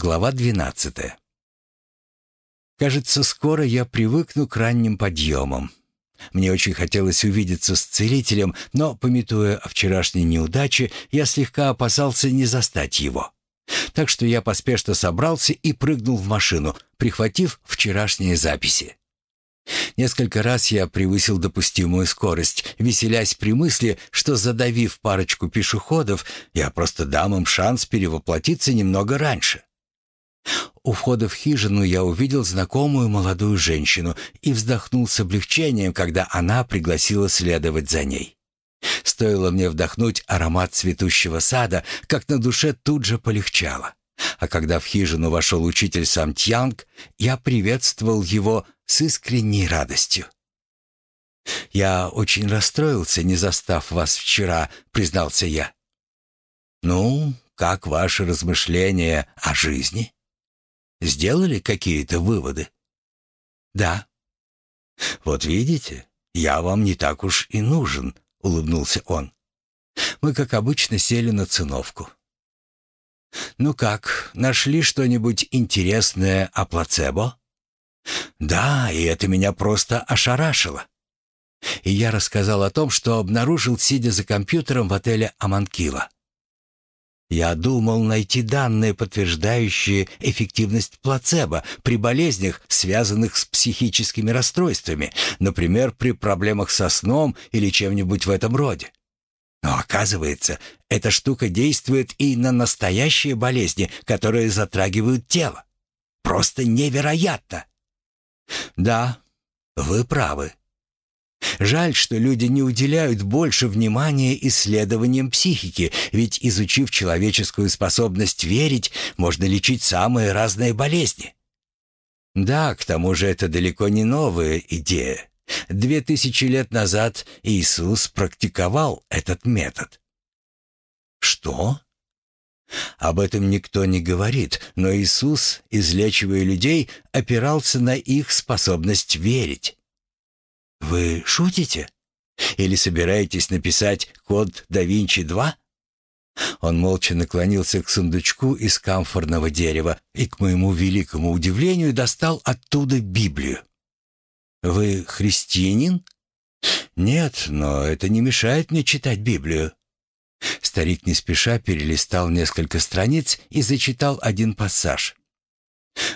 Глава 12. Кажется, скоро я привыкну к ранним подъемам. Мне очень хотелось увидеться с целителем, но, пометуя о вчерашней неудаче, я слегка опасался не застать его. Так что я поспешно собрался и прыгнул в машину, прихватив вчерашние записи. Несколько раз я превысил допустимую скорость, веселясь при мысли, что, задавив парочку пешеходов, я просто дам им шанс перевоплотиться немного раньше. У входа в хижину я увидел знакомую молодую женщину и вздохнул с облегчением, когда она пригласила следовать за ней. Стоило мне вдохнуть аромат цветущего сада, как на душе тут же полегчало. А когда в хижину вошел учитель Сам Тьянг, я приветствовал его с искренней радостью. «Я очень расстроился, не застав вас вчера», — признался я. «Ну, как ваши размышления о жизни?» Сделали какие-то выводы? Да. Вот видите, я вам не так уж и нужен, улыбнулся он. Мы, как обычно, сели на циновку. Ну как, нашли что-нибудь интересное о плацебо? Да, и это меня просто ошарашило. И я рассказал о том, что обнаружил, сидя за компьютером в отеле Аманкила. Я думал найти данные, подтверждающие эффективность плацебо при болезнях, связанных с психическими расстройствами, например, при проблемах со сном или чем-нибудь в этом роде. Но оказывается, эта штука действует и на настоящие болезни, которые затрагивают тело. Просто невероятно. Да, вы правы. Жаль, что люди не уделяют больше внимания исследованиям психики, ведь изучив человеческую способность верить, можно лечить самые разные болезни. Да, к тому же это далеко не новая идея. Две тысячи лет назад Иисус практиковал этот метод. Что? Об этом никто не говорит, но Иисус, излечивая людей, опирался на их способность верить. «Вы шутите? Или собираетесь написать код да Винчи 2?» Он молча наклонился к сундучку из камфорного дерева и, к моему великому удивлению, достал оттуда Библию. «Вы христианин?» «Нет, но это не мешает мне читать Библию». Старик не спеша перелистал несколько страниц и зачитал один пассаж.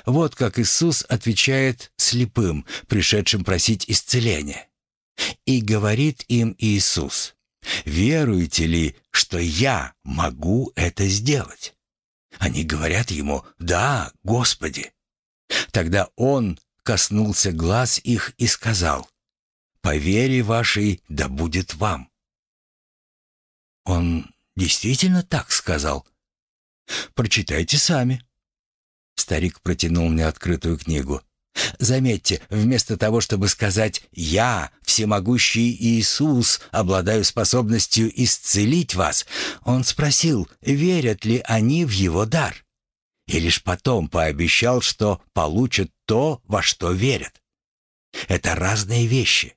Вот как Иисус отвечает слепым, пришедшим просить исцеления. И говорит им Иисус, «Веруете ли, что я могу это сделать?» Они говорят ему, «Да, Господи». Тогда Он коснулся глаз их и сказал, «По вере вашей да будет вам». Он действительно так сказал? Прочитайте сами. Старик протянул мне открытую книгу. Заметьте, вместо того, чтобы сказать «Я, всемогущий Иисус, обладаю способностью исцелить вас», он спросил, верят ли они в его дар. И лишь потом пообещал, что получат то, во что верят. Это разные вещи.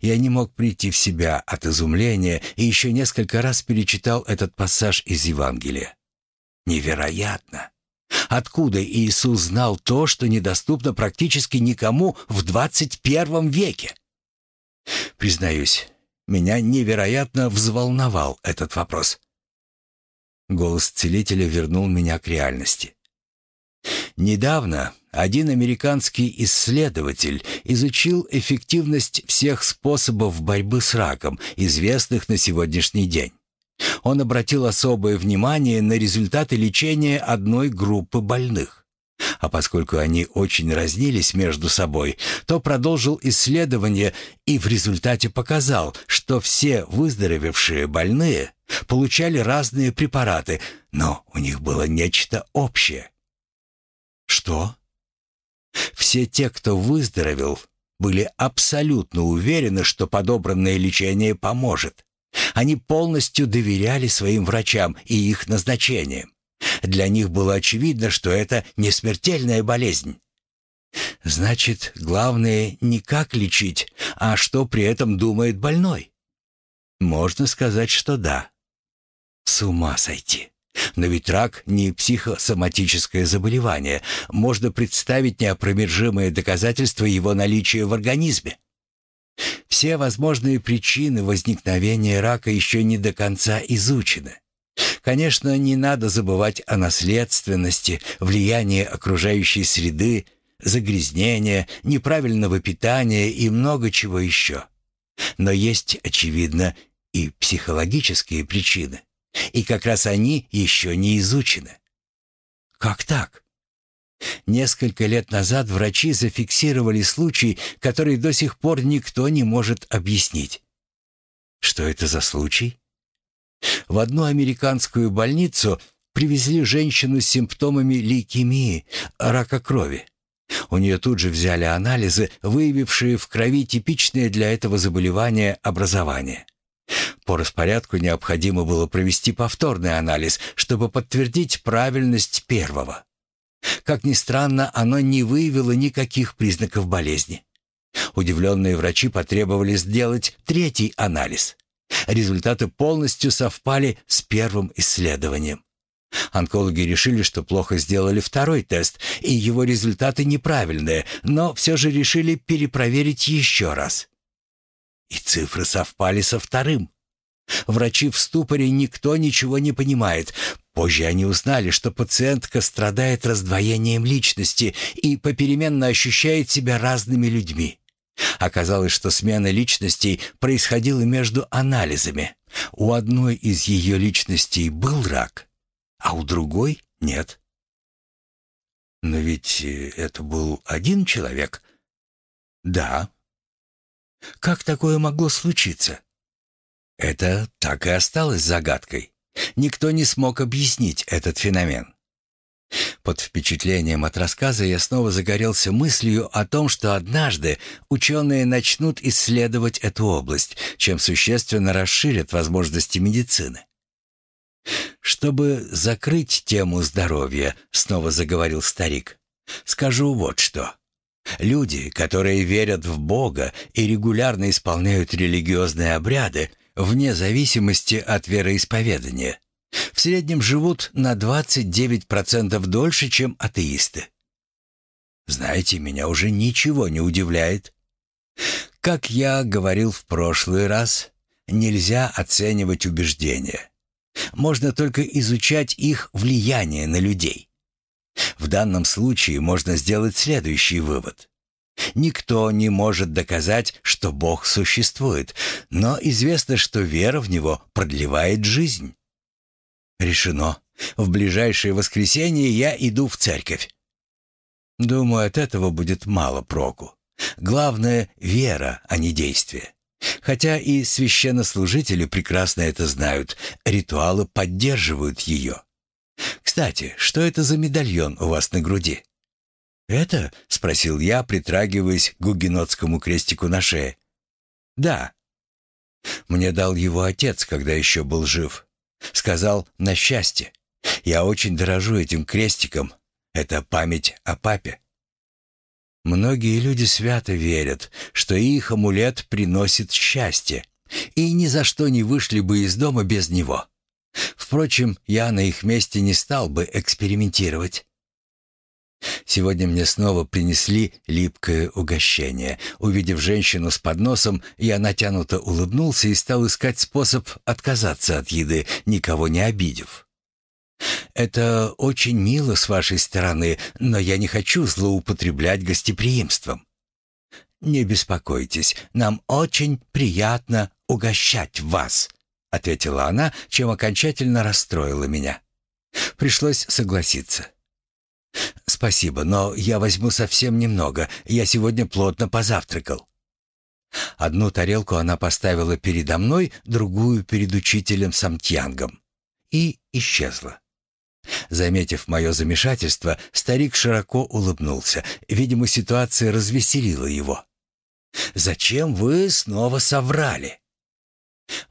Я не мог прийти в себя от изумления и еще несколько раз перечитал этот пассаж из Евангелия. Невероятно! Откуда Иисус знал то, что недоступно практически никому в 21 веке? Признаюсь, меня невероятно взволновал этот вопрос. Голос целителя вернул меня к реальности. Недавно один американский исследователь изучил эффективность всех способов борьбы с раком, известных на сегодняшний день. Он обратил особое внимание на результаты лечения одной группы больных. А поскольку они очень разнились между собой, то продолжил исследование и в результате показал, что все выздоровевшие больные получали разные препараты, но у них было нечто общее. Что? Все те, кто выздоровел, были абсолютно уверены, что подобранное лечение поможет. Они полностью доверяли своим врачам и их назначениям. Для них было очевидно, что это не смертельная болезнь. Значит, главное не как лечить, а что при этом думает больной. Можно сказать, что да. С ума сойти. Но ведь рак не психосоматическое заболевание. Можно представить неопровержимые доказательства его наличия в организме. Все возможные причины возникновения рака еще не до конца изучены. Конечно, не надо забывать о наследственности, влиянии окружающей среды, загрязнения, неправильного питания и много чего еще. Но есть, очевидно, и психологические причины. И как раз они еще не изучены. Как так? Несколько лет назад врачи зафиксировали случай, который до сих пор никто не может объяснить. Что это за случай? В одну американскую больницу привезли женщину с симптомами лейкемии, рака крови. У нее тут же взяли анализы, выявившие в крови типичное для этого заболевания образование. По распорядку необходимо было провести повторный анализ, чтобы подтвердить правильность первого. Как ни странно, оно не выявило никаких признаков болезни. Удивленные врачи потребовали сделать третий анализ. Результаты полностью совпали с первым исследованием. Онкологи решили, что плохо сделали второй тест, и его результаты неправильные, но все же решили перепроверить еще раз. И цифры совпали со вторым. Врачи в ступоре никто ничего не понимает. Позже они узнали, что пациентка страдает раздвоением личности и попеременно ощущает себя разными людьми. Оказалось, что смена личностей происходила между анализами. У одной из ее личностей был рак, а у другой нет. Но ведь э, это был один человек. Да. Как такое могло случиться? Это так и осталось загадкой. Никто не смог объяснить этот феномен. Под впечатлением от рассказа я снова загорелся мыслью о том, что однажды ученые начнут исследовать эту область, чем существенно расширят возможности медицины. «Чтобы закрыть тему здоровья», — снова заговорил старик, — «скажу вот что. Люди, которые верят в Бога и регулярно исполняют религиозные обряды, вне зависимости от вероисповедания, в среднем живут на 29% дольше, чем атеисты. Знаете, меня уже ничего не удивляет. Как я говорил в прошлый раз, нельзя оценивать убеждения. Можно только изучать их влияние на людей. В данном случае можно сделать следующий вывод. Никто не может доказать, что Бог существует, но известно, что вера в Него продлевает жизнь. Решено. В ближайшее воскресенье я иду в церковь. Думаю, от этого будет мало проку. Главное — вера, а не действие. Хотя и священнослужители прекрасно это знают, ритуалы поддерживают ее. Кстати, что это за медальон у вас на груди? «Это?» — спросил я, притрагиваясь к гугенотскому крестику на шее. «Да». Мне дал его отец, когда еще был жив. Сказал «на счастье». Я очень дорожу этим крестиком. Это память о папе. Многие люди свято верят, что их амулет приносит счастье, и ни за что не вышли бы из дома без него. Впрочем, я на их месте не стал бы экспериментировать. Сегодня мне снова принесли липкое угощение. Увидев женщину с подносом, я натянуто улыбнулся и стал искать способ отказаться от еды, никого не обидев. «Это очень мило с вашей стороны, но я не хочу злоупотреблять гостеприимством». «Не беспокойтесь, нам очень приятно угощать вас», — ответила она, чем окончательно расстроила меня. Пришлось согласиться. «Спасибо, но я возьму совсем немного. Я сегодня плотно позавтракал». Одну тарелку она поставила передо мной, другую перед учителем Самтьянгом. И исчезла. Заметив мое замешательство, старик широко улыбнулся. Видимо, ситуация развеселила его. «Зачем вы снова соврали?»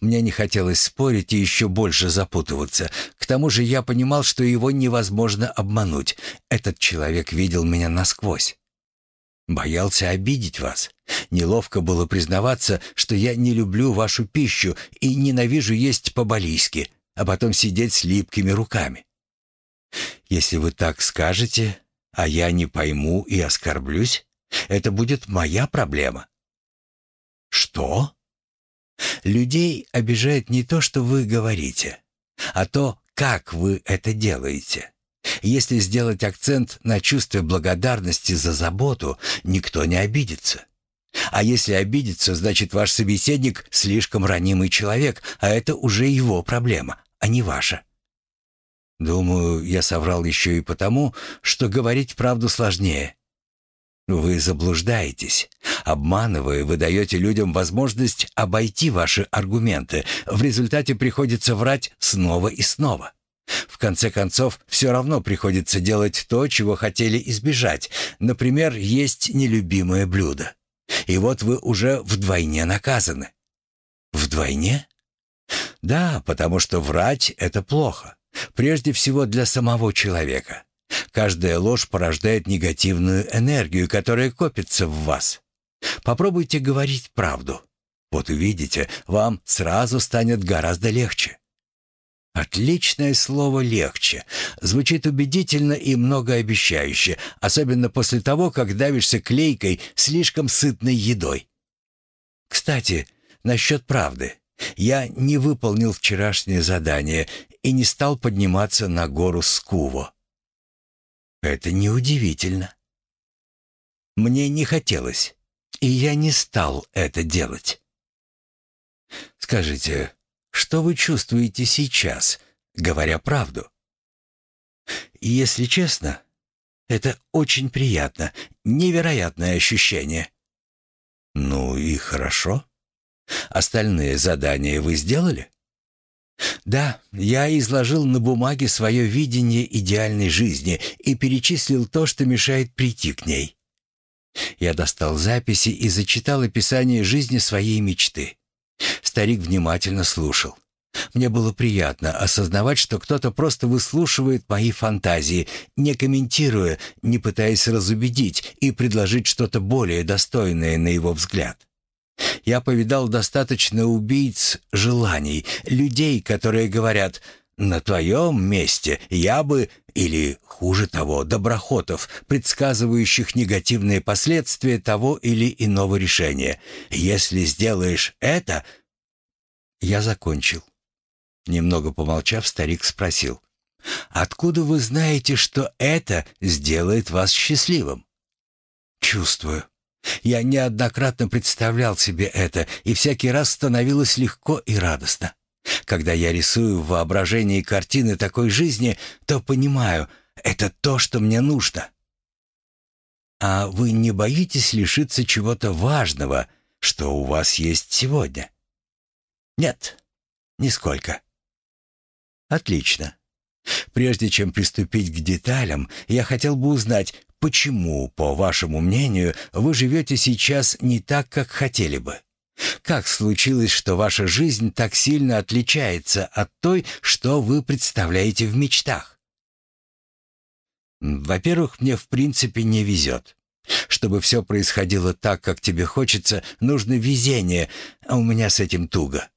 Мне не хотелось спорить и еще больше запутываться. К тому же я понимал, что его невозможно обмануть. Этот человек видел меня насквозь. Боялся обидеть вас. Неловко было признаваться, что я не люблю вашу пищу и ненавижу есть по-балийски. а потом сидеть с липкими руками. Если вы так скажете, а я не пойму и оскорблюсь, это будет моя проблема. Что? Людей обижает не то, что вы говорите, а то, как вы это делаете. Если сделать акцент на чувстве благодарности за заботу, никто не обидится. А если обидится, значит ваш собеседник слишком ранимый человек, а это уже его проблема, а не ваша. Думаю, я соврал еще и потому, что говорить правду сложнее. Вы заблуждаетесь. Обманывая, вы даете людям возможность обойти ваши аргументы. В результате приходится врать снова и снова. В конце концов, все равно приходится делать то, чего хотели избежать. Например, есть нелюбимое блюдо. И вот вы уже вдвойне наказаны. Вдвойне? Да, потому что врать — это плохо. Прежде всего для самого человека. Каждая ложь порождает негативную энергию, которая копится в вас. Попробуйте говорить правду. Вот увидите, вам сразу станет гораздо легче. Отличное слово «легче». Звучит убедительно и многообещающе, особенно после того, как давишься клейкой слишком сытной едой. Кстати, насчет правды. Я не выполнил вчерашнее задание и не стал подниматься на гору Скуво. Это неудивительно. Мне не хотелось, и я не стал это делать. Скажите, что вы чувствуете сейчас, говоря правду? Если честно, это очень приятно, невероятное ощущение. Ну и хорошо. Остальные задания вы сделали? Да, я изложил на бумаге свое видение идеальной жизни и перечислил то, что мешает прийти к ней. Я достал записи и зачитал описание жизни своей мечты. Старик внимательно слушал. Мне было приятно осознавать, что кто-то просто выслушивает мои фантазии, не комментируя, не пытаясь разубедить и предложить что-то более достойное на его взгляд. Я повидал достаточно убийц желаний, людей, которые говорят «на твоем месте я бы...» или, хуже того, доброхотов, предсказывающих негативные последствия того или иного решения. «Если сделаешь это...» Я закончил. Немного помолчав, старик спросил. «Откуда вы знаете, что это сделает вас счастливым?» «Чувствую. Я неоднократно представлял себе это, и всякий раз становилось легко и радостно. Когда я рисую в воображении картины такой жизни, то понимаю, это то, что мне нужно. А вы не боитесь лишиться чего-то важного, что у вас есть сегодня? Нет, нисколько. Отлично. Прежде чем приступить к деталям, я хотел бы узнать, Почему, по вашему мнению, вы живете сейчас не так, как хотели бы? Как случилось, что ваша жизнь так сильно отличается от той, что вы представляете в мечтах? Во-первых, мне в принципе не везет. Чтобы все происходило так, как тебе хочется, нужно везение, а у меня с этим туго.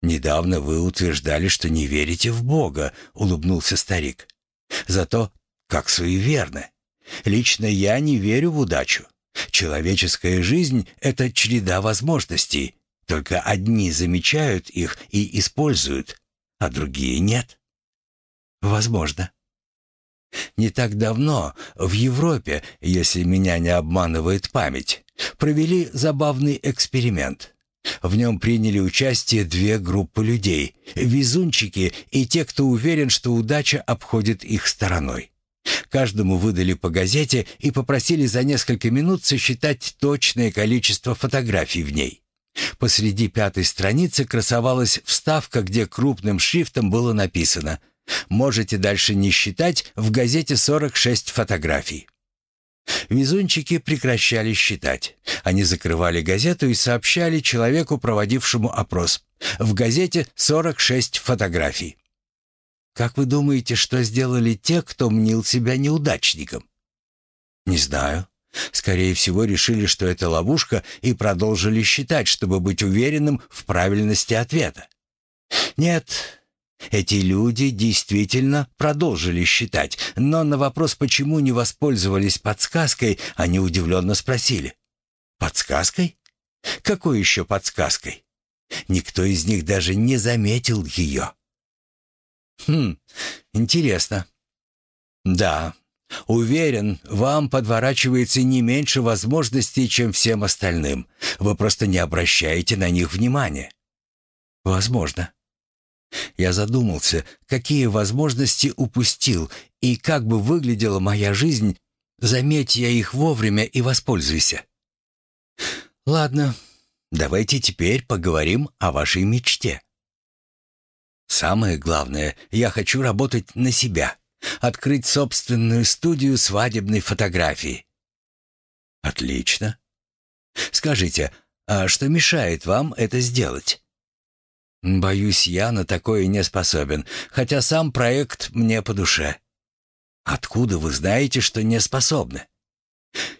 «Недавно вы утверждали, что не верите в Бога», — улыбнулся старик. «Зато как суеверны. Лично я не верю в удачу. Человеческая жизнь — это череда возможностей. Только одни замечают их и используют, а другие нет. Возможно. Не так давно в Европе, если меня не обманывает память, провели забавный эксперимент. В нем приняли участие две группы людей — везунчики и те, кто уверен, что удача обходит их стороной. Каждому выдали по газете и попросили за несколько минут сосчитать точное количество фотографий в ней. Посреди пятой страницы красовалась вставка, где крупным шрифтом было написано «Можете дальше не считать, в газете 46 фотографий». Везунчики прекращали считать. Они закрывали газету и сообщали человеку, проводившему опрос. В газете 46 фотографий. Как вы думаете, что сделали те, кто мнил себя неудачником? Не знаю. Скорее всего, решили, что это ловушка, и продолжили считать, чтобы быть уверенным в правильности ответа. Нет, Эти люди действительно продолжили считать, но на вопрос, почему не воспользовались подсказкой, они удивленно спросили. «Подсказкой? Какой еще подсказкой?» Никто из них даже не заметил ее. «Хм, интересно». «Да, уверен, вам подворачивается не меньше возможностей, чем всем остальным. Вы просто не обращаете на них внимания». «Возможно». Я задумался, какие возможности упустил и как бы выглядела моя жизнь, заметь я их вовремя и воспользуйся. Ладно, давайте теперь поговорим о вашей мечте. Самое главное, я хочу работать на себя, открыть собственную студию свадебной фотографии. Отлично. Скажите, а что мешает вам это сделать? Боюсь, я на такое не способен, хотя сам проект мне по душе. Откуда вы знаете, что не способны?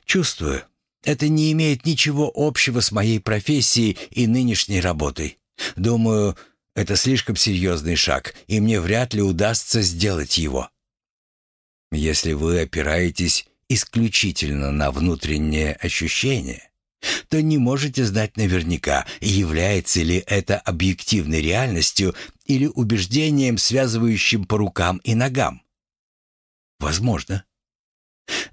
Чувствую. Это не имеет ничего общего с моей профессией и нынешней работой. Думаю, это слишком серьезный шаг, и мне вряд ли удастся сделать его. Если вы опираетесь исключительно на внутреннее ощущение, то не можете знать наверняка, является ли это объективной реальностью или убеждением, связывающим по рукам и ногам. Возможно.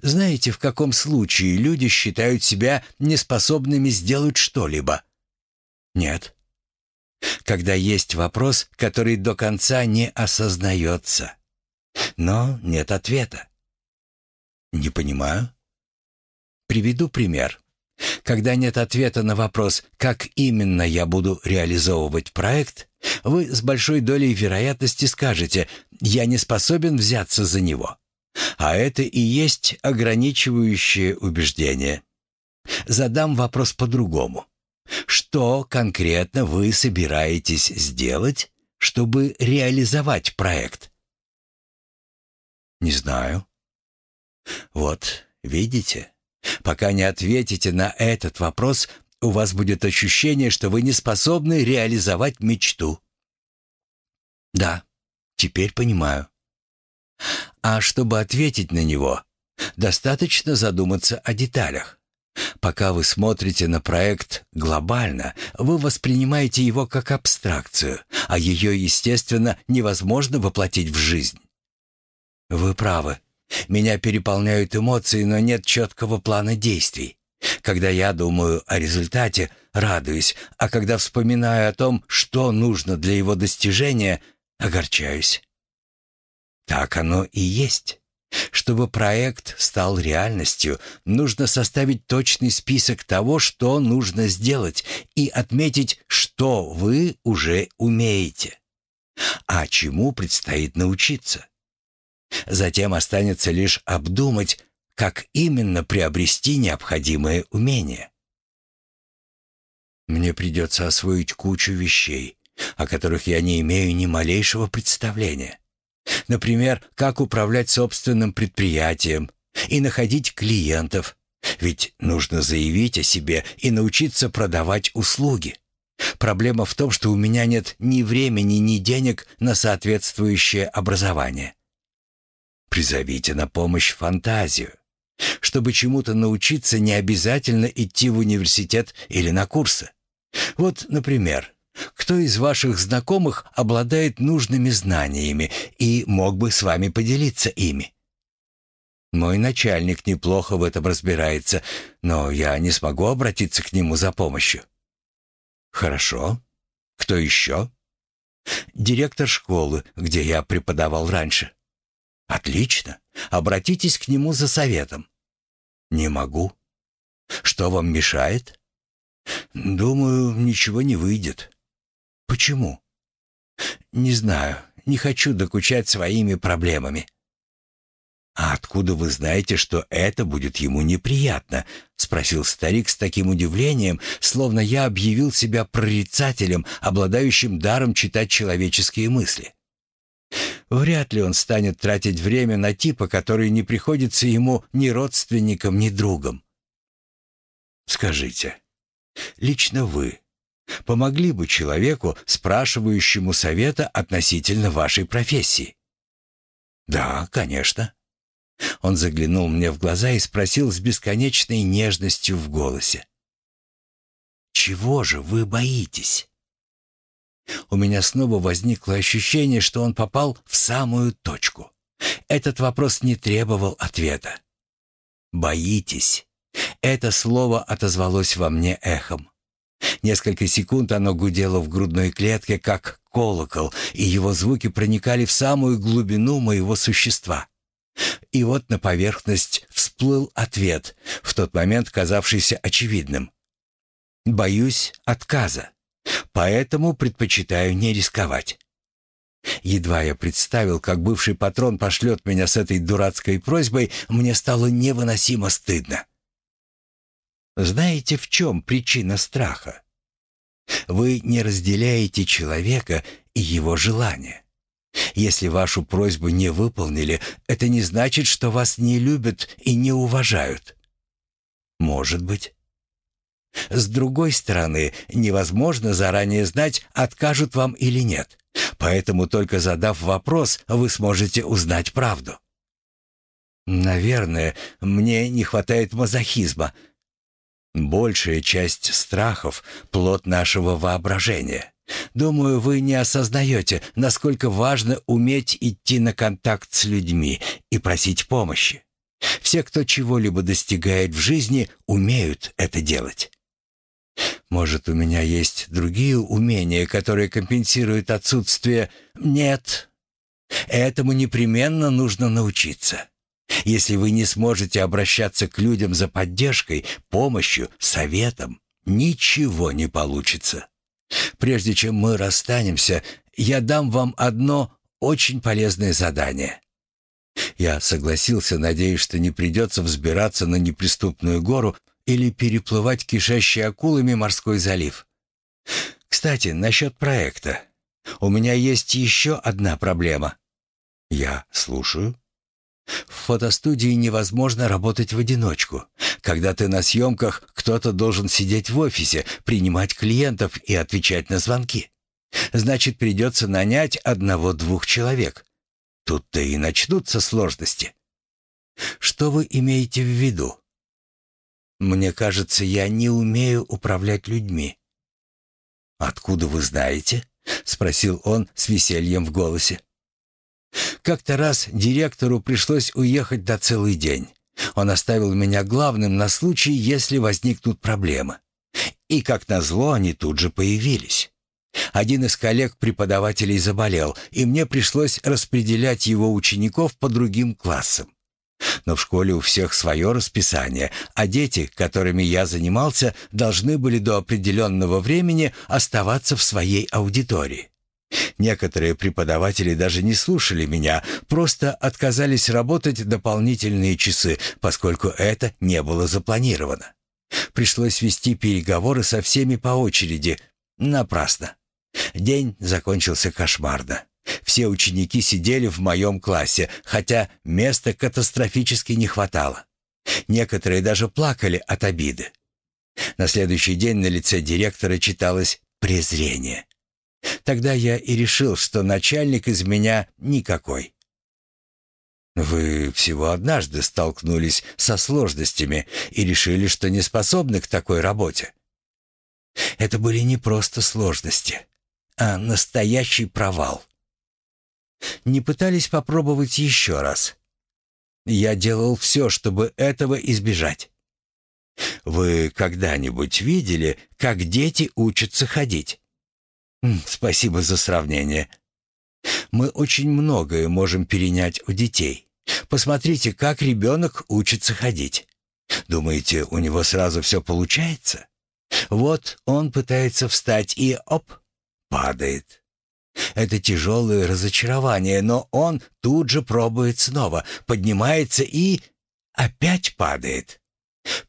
Знаете, в каком случае люди считают себя неспособными сделать что-либо? Нет. Когда есть вопрос, который до конца не осознается. Но нет ответа. Не понимаю. Приведу пример. Когда нет ответа на вопрос, как именно я буду реализовывать проект, вы с большой долей вероятности скажете «я не способен взяться за него». А это и есть ограничивающее убеждение. Задам вопрос по-другому. Что конкретно вы собираетесь сделать, чтобы реализовать проект? Не знаю. Вот, видите? Пока не ответите на этот вопрос, у вас будет ощущение, что вы не способны реализовать мечту. Да, теперь понимаю. А чтобы ответить на него, достаточно задуматься о деталях. Пока вы смотрите на проект глобально, вы воспринимаете его как абстракцию, а ее, естественно, невозможно воплотить в жизнь. Вы правы. Меня переполняют эмоции, но нет четкого плана действий. Когда я думаю о результате, радуюсь, а когда вспоминаю о том, что нужно для его достижения, огорчаюсь. Так оно и есть. Чтобы проект стал реальностью, нужно составить точный список того, что нужно сделать, и отметить, что вы уже умеете, а чему предстоит научиться. Затем останется лишь обдумать, как именно приобрести необходимые умения. Мне придется освоить кучу вещей, о которых я не имею ни малейшего представления. Например, как управлять собственным предприятием и находить клиентов, ведь нужно заявить о себе и научиться продавать услуги. Проблема в том, что у меня нет ни времени, ни денег на соответствующее образование. Призовите на помощь фантазию. Чтобы чему-то научиться, не обязательно идти в университет или на курсы. Вот, например, кто из ваших знакомых обладает нужными знаниями и мог бы с вами поделиться ими? Мой начальник неплохо в этом разбирается, но я не смогу обратиться к нему за помощью. Хорошо. Кто еще? Директор школы, где я преподавал раньше. Отлично. Обратитесь к нему за советом. Не могу. Что вам мешает? Думаю, ничего не выйдет. Почему? Не знаю. Не хочу докучать своими проблемами. «А откуда вы знаете, что это будет ему неприятно?» — спросил старик с таким удивлением, словно я объявил себя прорицателем, обладающим даром читать человеческие мысли. Вряд ли он станет тратить время на типа, который не приходится ему ни родственником, ни другом. Скажите, лично вы помогли бы человеку, спрашивающему совета относительно вашей профессии? Да, конечно. Он заглянул мне в глаза и спросил с бесконечной нежностью в голосе. «Чего же вы боитесь?» У меня снова возникло ощущение, что он попал в самую точку. Этот вопрос не требовал ответа. «Боитесь?» Это слово отозвалось во мне эхом. Несколько секунд оно гудело в грудной клетке, как колокол, и его звуки проникали в самую глубину моего существа. И вот на поверхность всплыл ответ, в тот момент казавшийся очевидным. «Боюсь отказа, поэтому предпочитаю не рисковать». Едва я представил, как бывший патрон пошлет меня с этой дурацкой просьбой, мне стало невыносимо стыдно. Знаете, в чем причина страха? Вы не разделяете человека и его желания. Если вашу просьбу не выполнили, это не значит, что вас не любят и не уважают. Может быть. С другой стороны, невозможно заранее знать, откажут вам или нет. Поэтому только задав вопрос, вы сможете узнать правду. Наверное, мне не хватает мазохизма. Большая часть страхов — плод нашего воображения. Думаю, вы не осознаете, насколько важно уметь идти на контакт с людьми и просить помощи. Все, кто чего-либо достигает в жизни, умеют это делать. Может, у меня есть другие умения, которые компенсируют отсутствие? Нет. Этому непременно нужно научиться. Если вы не сможете обращаться к людям за поддержкой, помощью, советом, ничего не получится. Прежде чем мы расстанемся, я дам вам одно очень полезное задание. Я согласился, надеясь, что не придется взбираться на неприступную гору или переплывать кишащий акулами морской залив. Кстати, насчет проекта. У меня есть еще одна проблема. Я слушаю. В фотостудии невозможно работать в одиночку. Когда ты на съемках, кто-то должен сидеть в офисе, принимать клиентов и отвечать на звонки. Значит, придется нанять одного-двух человек. Тут-то и начнутся сложности. Что вы имеете в виду? Мне кажется, я не умею управлять людьми. Откуда вы знаете? спросил он с весельем в голосе. Как-то раз директору пришлось уехать до целый день. Он оставил меня главным на случай, если возникнут проблемы. И, как назло, они тут же появились. Один из коллег-преподавателей заболел, и мне пришлось распределять его учеников по другим классам. Но в школе у всех свое расписание, а дети, которыми я занимался, должны были до определенного времени оставаться в своей аудитории. Некоторые преподаватели даже не слушали меня, просто отказались работать дополнительные часы, поскольку это не было запланировано. Пришлось вести переговоры со всеми по очереди. Напрасно. День закончился кошмарно. Все ученики сидели в моем классе, хотя места катастрофически не хватало. Некоторые даже плакали от обиды. На следующий день на лице директора читалось презрение. Тогда я и решил, что начальник из меня никакой. Вы всего однажды столкнулись со сложностями и решили, что не способны к такой работе. Это были не просто сложности, а настоящий провал. Не пытались попробовать еще раз. Я делал все, чтобы этого избежать. Вы когда-нибудь видели, как дети учатся ходить? Спасибо за сравнение. Мы очень многое можем перенять у детей. Посмотрите, как ребенок учится ходить. Думаете, у него сразу все получается? Вот он пытается встать и оп, падает. Это тяжелое разочарование, но он тут же пробует снова, поднимается и опять падает.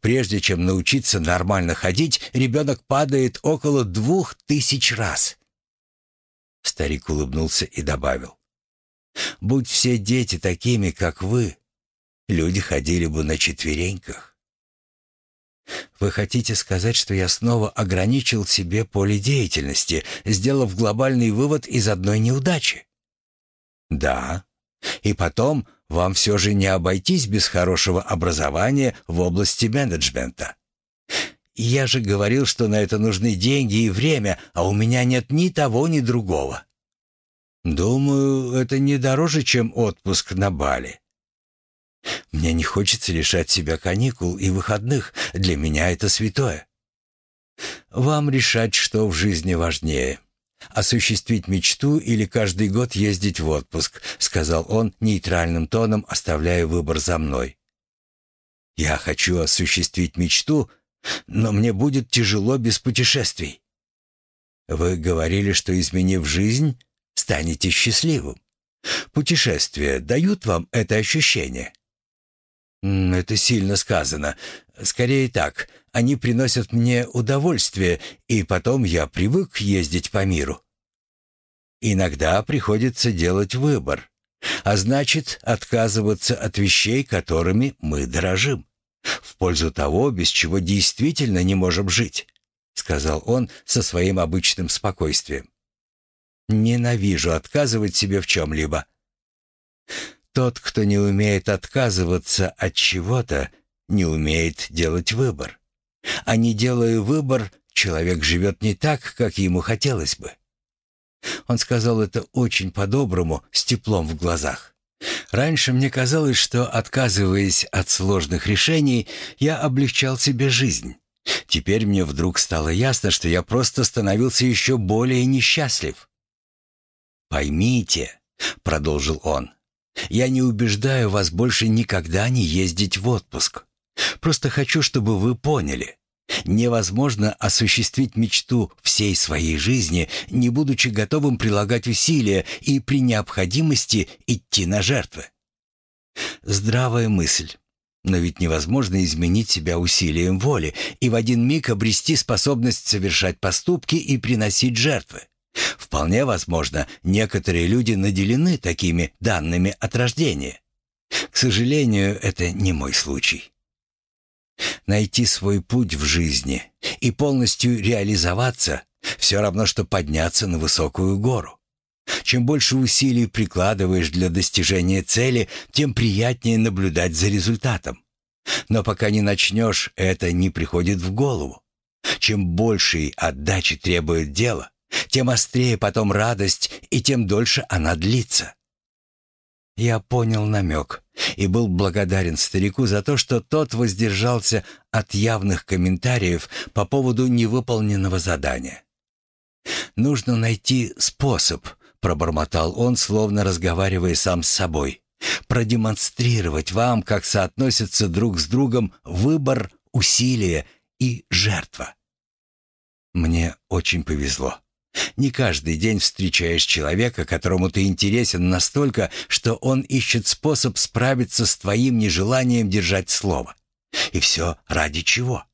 Прежде чем научиться нормально ходить, ребенок падает около двух тысяч раз. Старик улыбнулся и добавил. «Будь все дети такими, как вы, люди ходили бы на четвереньках». Вы хотите сказать, что я снова ограничил себе поле деятельности, сделав глобальный вывод из одной неудачи? Да. И потом вам все же не обойтись без хорошего образования в области менеджмента. Я же говорил, что на это нужны деньги и время, а у меня нет ни того, ни другого. Думаю, это не дороже, чем отпуск на Бали. Мне не хочется лишать себя каникул и выходных. Для меня это святое. Вам решать, что в жизни важнее. Осуществить мечту или каждый год ездить в отпуск, сказал он нейтральным тоном, оставляя выбор за мной. Я хочу осуществить мечту, но мне будет тяжело без путешествий. Вы говорили, что изменив жизнь, станете счастливым. Путешествия дают вам это ощущение? «Это сильно сказано. Скорее так. Они приносят мне удовольствие, и потом я привык ездить по миру. Иногда приходится делать выбор, а значит, отказываться от вещей, которыми мы дорожим, в пользу того, без чего действительно не можем жить», — сказал он со своим обычным спокойствием. «Ненавижу отказывать себе в чем-либо». Тот, кто не умеет отказываться от чего-то, не умеет делать выбор. А не делая выбор, человек живет не так, как ему хотелось бы. Он сказал это очень по-доброму, с теплом в глазах. Раньше мне казалось, что, отказываясь от сложных решений, я облегчал себе жизнь. Теперь мне вдруг стало ясно, что я просто становился еще более несчастлив. «Поймите», — продолжил он, я не убеждаю вас больше никогда не ездить в отпуск. Просто хочу, чтобы вы поняли. Невозможно осуществить мечту всей своей жизни, не будучи готовым прилагать усилия и при необходимости идти на жертвы. Здравая мысль. Но ведь невозможно изменить себя усилием воли и в один миг обрести способность совершать поступки и приносить жертвы. Вполне возможно, некоторые люди наделены такими данными от рождения. К сожалению, это не мой случай. Найти свой путь в жизни и полностью реализоваться – все равно, что подняться на высокую гору. Чем больше усилий прикладываешь для достижения цели, тем приятнее наблюдать за результатом. Но пока не начнешь, это не приходит в голову. Чем большей отдачи требует дело, тем острее потом радость, и тем дольше она длится. Я понял намек и был благодарен старику за то, что тот воздержался от явных комментариев по поводу невыполненного задания. «Нужно найти способ», — пробормотал он, словно разговаривая сам с собой, «продемонстрировать вам, как соотносятся друг с другом выбор, усилие и жертва». Мне очень повезло. Не каждый день встречаешь человека, которому ты интересен настолько, что он ищет способ справиться с твоим нежеланием держать слово. И все ради чего?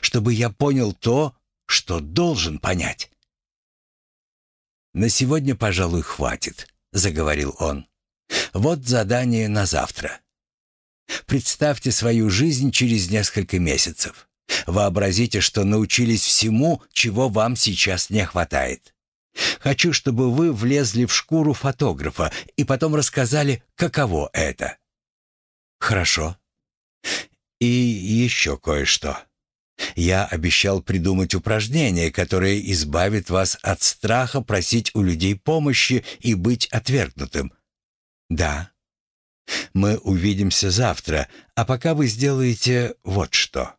Чтобы я понял то, что должен понять. «На сегодня, пожалуй, хватит», — заговорил он. «Вот задание на завтра. Представьте свою жизнь через несколько месяцев. Вообразите, что научились всему, чего вам сейчас не хватает. Хочу, чтобы вы влезли в шкуру фотографа и потом рассказали, каково это. Хорошо. И еще кое-что. Я обещал придумать упражнение, которое избавит вас от страха просить у людей помощи и быть отвергнутым. Да. Мы увидимся завтра, а пока вы сделаете вот что.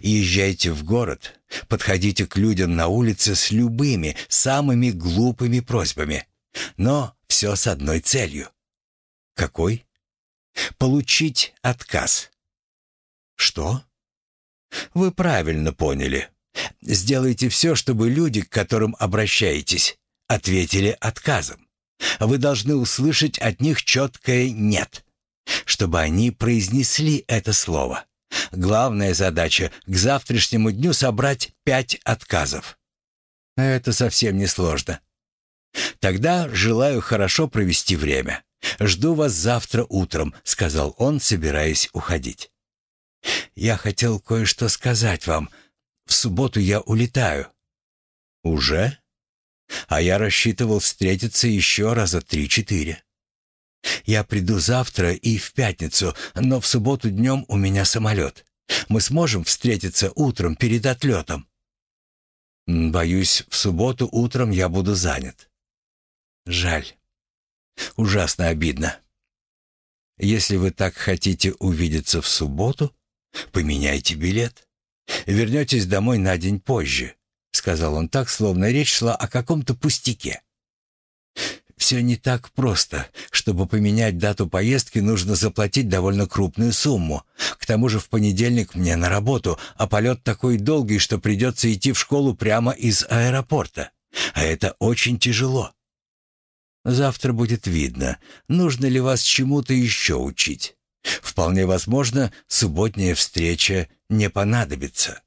Езжайте в город, подходите к людям на улице с любыми, самыми глупыми просьбами. Но все с одной целью. Какой? Получить отказ. Что? Вы правильно поняли. Сделайте все, чтобы люди, к которым обращаетесь, ответили отказом. Вы должны услышать от них четкое «нет», чтобы они произнесли это слово. Главная задача — к завтрашнему дню собрать пять отказов. Это совсем не сложно. Тогда желаю хорошо провести время. Жду вас завтра утром, сказал он, собираясь уходить. «Я хотел кое-что сказать вам. В субботу я улетаю». «Уже?» «А я рассчитывал встретиться еще раза три-четыре». «Я приду завтра и в пятницу, но в субботу днем у меня самолет. Мы сможем встретиться утром перед отлетом?» «Боюсь, в субботу утром я буду занят». «Жаль. Ужасно обидно. Если вы так хотите увидеться в субботу, поменяйте билет. Вернетесь домой на день позже», — сказал он так, словно речь шла о каком-то пустяке. Все не так просто. Чтобы поменять дату поездки, нужно заплатить довольно крупную сумму. К тому же в понедельник мне на работу, а полет такой долгий, что придется идти в школу прямо из аэропорта. А это очень тяжело. Завтра будет видно, нужно ли вас чему-то еще учить. Вполне возможно, субботняя встреча не понадобится.